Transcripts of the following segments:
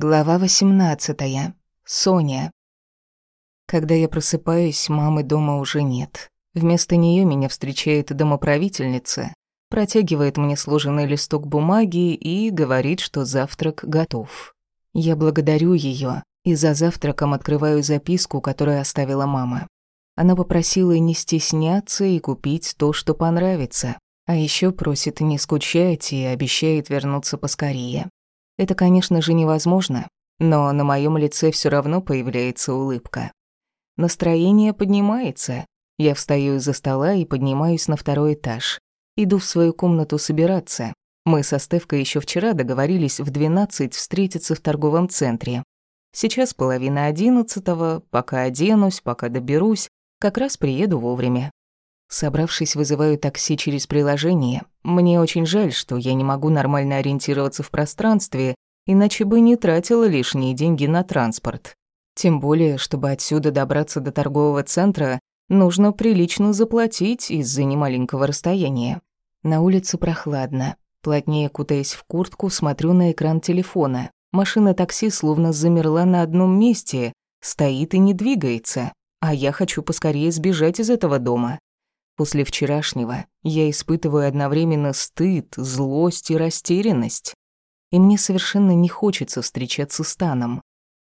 Глава 18. Соня. Когда я просыпаюсь, мамы дома уже нет. Вместо нее меня встречает домоправительница, протягивает мне сложенный листок бумаги и говорит, что завтрак готов. Я благодарю ее и за завтраком открываю записку, которую оставила мама. Она попросила не стесняться и купить то, что понравится, а еще просит не скучать и обещает вернуться поскорее. Это, конечно же, невозможно, но на моем лице все равно появляется улыбка. Настроение поднимается. Я встаю из-за стола и поднимаюсь на второй этаж. Иду в свою комнату собираться. Мы со Стевкой еще вчера договорились в 12 встретиться в торговом центре. Сейчас половина одиннадцатого, пока оденусь, пока доберусь, как раз приеду вовремя. Собравшись, вызываю такси через приложение. Мне очень жаль, что я не могу нормально ориентироваться в пространстве, иначе бы не тратила лишние деньги на транспорт. Тем более, чтобы отсюда добраться до торгового центра, нужно прилично заплатить из-за немаленького расстояния. На улице прохладно. Плотнее кутаясь в куртку, смотрю на экран телефона. Машина такси словно замерла на одном месте, стоит и не двигается. А я хочу поскорее сбежать из этого дома. После вчерашнего я испытываю одновременно стыд, злость и растерянность. И мне совершенно не хочется встречаться с Таном.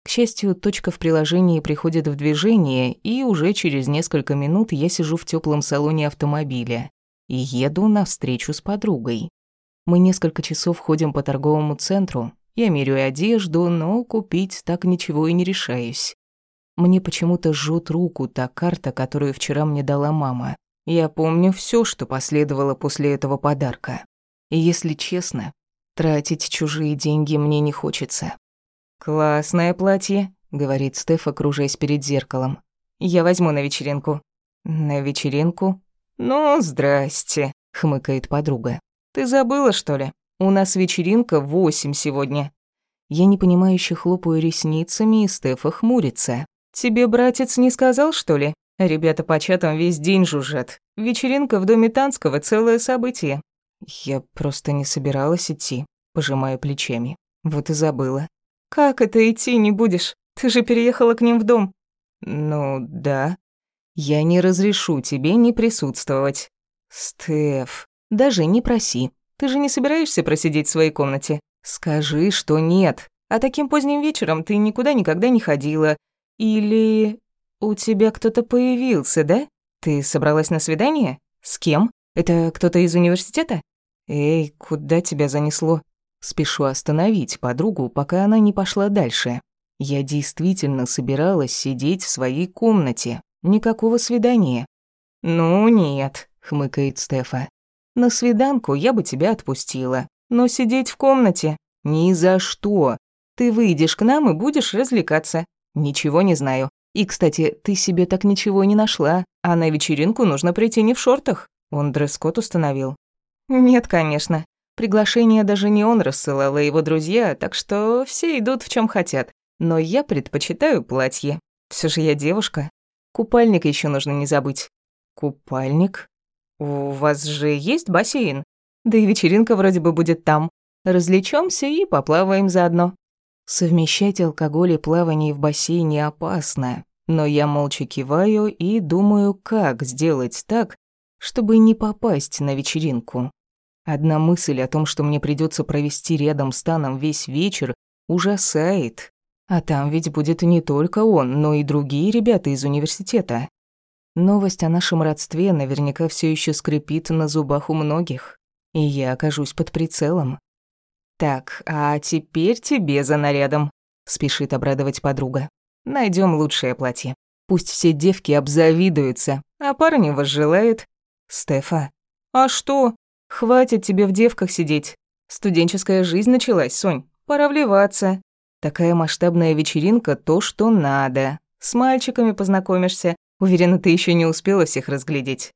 К счастью, точка в приложении приходит в движение, и уже через несколько минут я сижу в теплом салоне автомобиля и еду на встречу с подругой. Мы несколько часов ходим по торговому центру, я меряю одежду, но купить так ничего и не решаюсь. Мне почему-то жжет руку та карта, которую вчера мне дала мама. Я помню все, что последовало после этого подарка. И если честно, тратить чужие деньги мне не хочется. «Классное платье», — говорит Стеф, окружаясь перед зеркалом. «Я возьму на вечеринку». «На вечеринку?» «Ну, здрасте», — хмыкает подруга. «Ты забыла, что ли? У нас вечеринка восемь сегодня». Я непонимающе хлопаю ресницами, и Стефа хмурится. «Тебе братец не сказал, что ли?» Ребята по чатам весь день жужжат. Вечеринка в доме Танского – целое событие. Я просто не собиралась идти, пожимая плечами. Вот и забыла. Как это идти не будешь? Ты же переехала к ним в дом. Ну, да. Я не разрешу тебе не присутствовать. Стеф, даже не проси. Ты же не собираешься просидеть в своей комнате? Скажи, что нет. А таким поздним вечером ты никуда никогда не ходила. Или «У тебя кто-то появился, да? Ты собралась на свидание? С кем? Это кто-то из университета?» «Эй, куда тебя занесло?» Спешу остановить подругу, пока она не пошла дальше. Я действительно собиралась сидеть в своей комнате. Никакого свидания. «Ну нет», — хмыкает Стефа. «На свиданку я бы тебя отпустила. Но сидеть в комнате? Ни за что. Ты выйдешь к нам и будешь развлекаться. Ничего не знаю. И, кстати, ты себе так ничего не нашла, а на вечеринку нужно прийти не в шортах. Он дресс-код установил. Нет, конечно. Приглашение даже не он рассылал, а его друзья, так что все идут в чем хотят. Но я предпочитаю платье. Все же я девушка. Купальник еще нужно не забыть. Купальник? У вас же есть бассейн? Да и вечеринка вроде бы будет там. Развлечемся и поплаваем заодно. Совмещать алкоголь и плавание в бассейне опасно, но я молча киваю и думаю, как сделать так, чтобы не попасть на вечеринку. Одна мысль о том, что мне придется провести рядом с Таном весь вечер, ужасает. А там ведь будет не только он, но и другие ребята из университета. Новость о нашем родстве наверняка все еще скрипит на зубах у многих, и я окажусь под прицелом. «Так, а теперь тебе за нарядом», — спешит обрадовать подруга. Найдем лучшее платье. Пусть все девки обзавидуются, а парни возжелают». «Стефа». «А что? Хватит тебе в девках сидеть. Студенческая жизнь началась, Сонь. Пора вливаться. Такая масштабная вечеринка — то, что надо. С мальчиками познакомишься. Уверена, ты еще не успела всех разглядеть.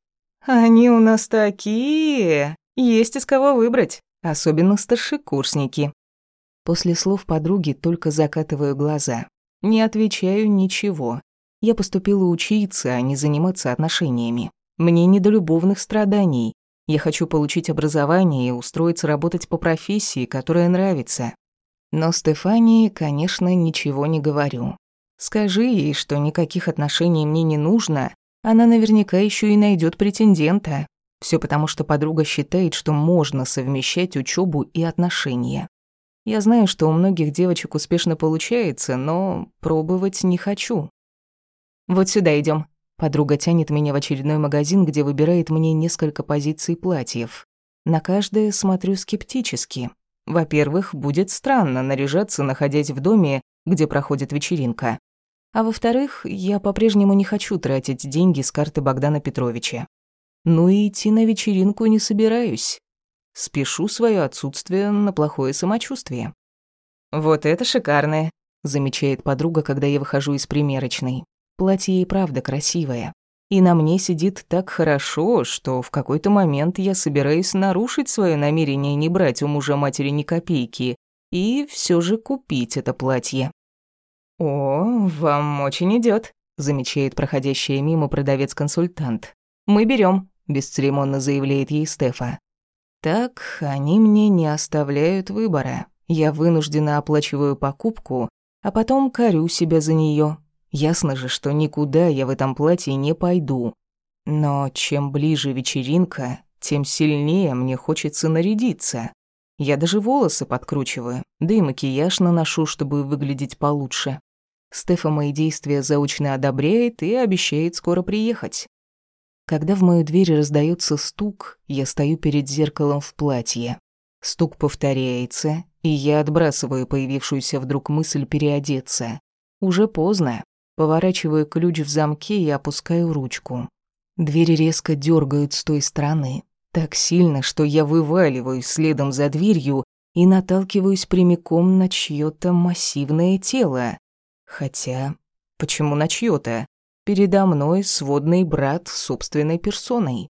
Они у нас такие. Есть из кого выбрать особенно старшекурсники. После слов подруги только закатываю глаза. Не отвечаю ничего. Я поступила учиться, а не заниматься отношениями. Мне не до любовных страданий. Я хочу получить образование и устроиться работать по профессии, которая нравится. Но Стефании, конечно, ничего не говорю. Скажи ей, что никаких отношений мне не нужно, она наверняка еще и найдет претендента. Все потому, что подруга считает, что можно совмещать учебу и отношения. Я знаю, что у многих девочек успешно получается, но пробовать не хочу. Вот сюда идем. Подруга тянет меня в очередной магазин, где выбирает мне несколько позиций платьев. На каждое смотрю скептически. Во-первых, будет странно наряжаться, находясь в доме, где проходит вечеринка. А во-вторых, я по-прежнему не хочу тратить деньги с карты Богдана Петровича. Ну и идти на вечеринку не собираюсь. Спешу свое отсутствие на плохое самочувствие. «Вот это шикарное», — замечает подруга, когда я выхожу из примерочной. Платье и правда красивое. И на мне сидит так хорошо, что в какой-то момент я собираюсь нарушить свое намерение не брать у мужа матери ни копейки и все же купить это платье. «О, вам очень идет, замечает проходящая мимо продавец-консультант. «Мы берем, бесцеремонно заявляет ей Стефа. «Так, они мне не оставляют выбора. Я вынуждена оплачиваю покупку, а потом корю себя за нее. Ясно же, что никуда я в этом платье не пойду. Но чем ближе вечеринка, тем сильнее мне хочется нарядиться. Я даже волосы подкручиваю, да и макияж наношу, чтобы выглядеть получше. Стефа мои действия заочно одобряет и обещает скоро приехать. Когда в мою дверь раздается стук, я стою перед зеркалом в платье. Стук повторяется, и я отбрасываю появившуюся вдруг мысль переодеться. Уже поздно. Поворачиваю ключ в замке и опускаю ручку. Двери резко дергают с той стороны. Так сильно, что я вываливаюсь следом за дверью и наталкиваюсь прямиком на чьё-то массивное тело. Хотя, почему на чьё-то? Передо мной сводный брат собственной персоной.